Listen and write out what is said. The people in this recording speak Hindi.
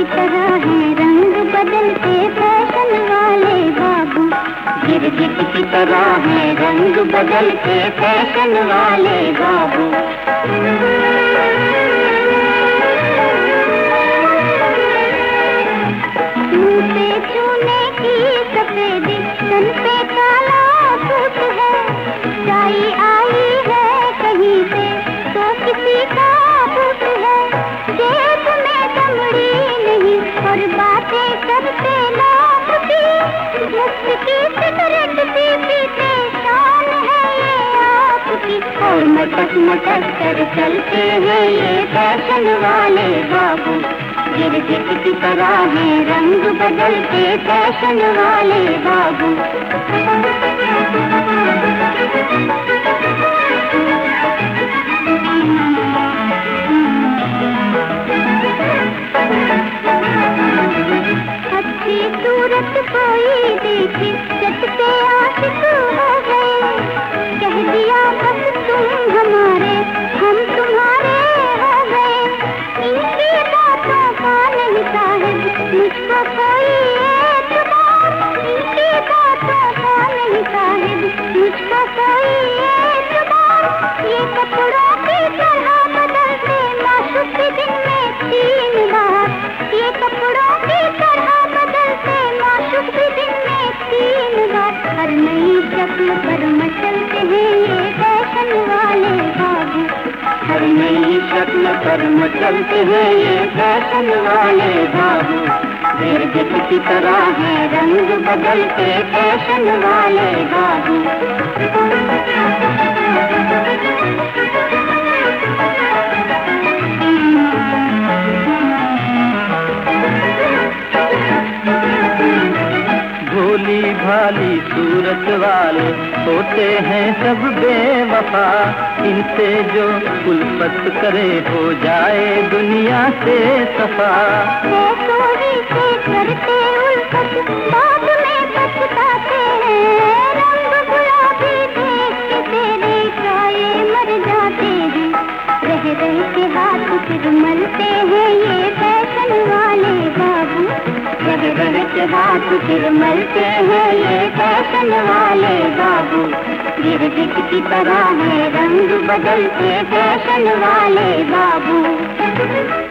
की तरह है रंग बदलते फ़ैशन वाले बाबू। गिरगिट की तरह है रंग बदलते फ़ैशन वाले बाबू। बातें करते लोग की मुफ़्त की सिगरेट भी पीते शान है ये आपकी। और मटक मटक कर चलते हैं ये फ़ैशन वाले बाबू। गिरगिट की तरह है रंग बदलते फ़ैशन वाले बाबू। सूरत कोई देखी हर नई शक्ल पर मचलते हैं ये फ़ैशन वाले बाबू हर नई शक्ल पर मचलते हैं ये फ़ैशन वाले बाबू गिरगिट की तरह है, रंग बदलते फ़ैशन वाले बाबू भोली भाली सूरत वाले होते हैं सब बेवफा। इनसे जो उल्फत करे हो जाए दुनिया से सफ़ा। रह रह के हाथ फिर मलते हैं ये फ़ैशन वाले। रह रह के हाथ फिर मलते हैं, ये फ़ैशन वाले बाबू। गिरगिट की तरह है, रंग बदलते फ़ैशन वाले बाबू।